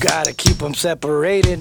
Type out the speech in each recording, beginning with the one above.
gotta keep them separated.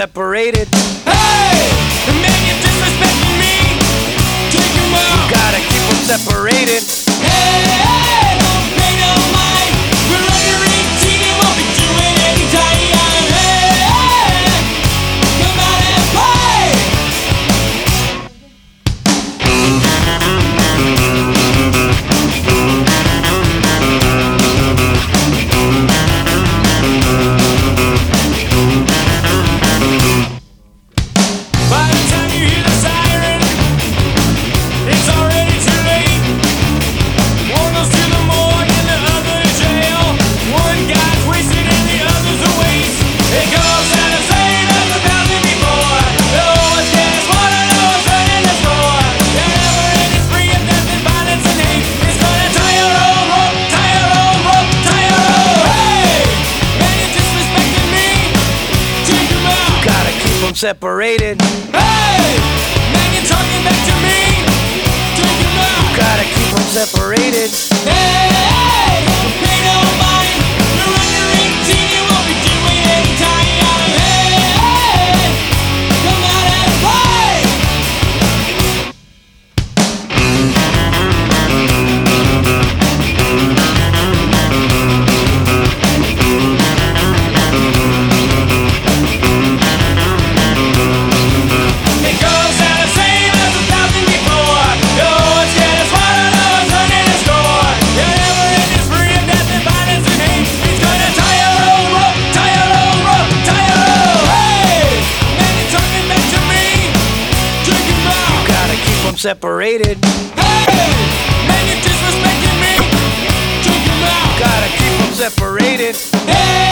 separated. I'm separated. Hey! Man, you're talking back to me! Take it back! You gotta keep them separated. Hey! I'm separated. Hey! Man, you're disrespecting me! Check him out! Gotta keep them separated. Hey!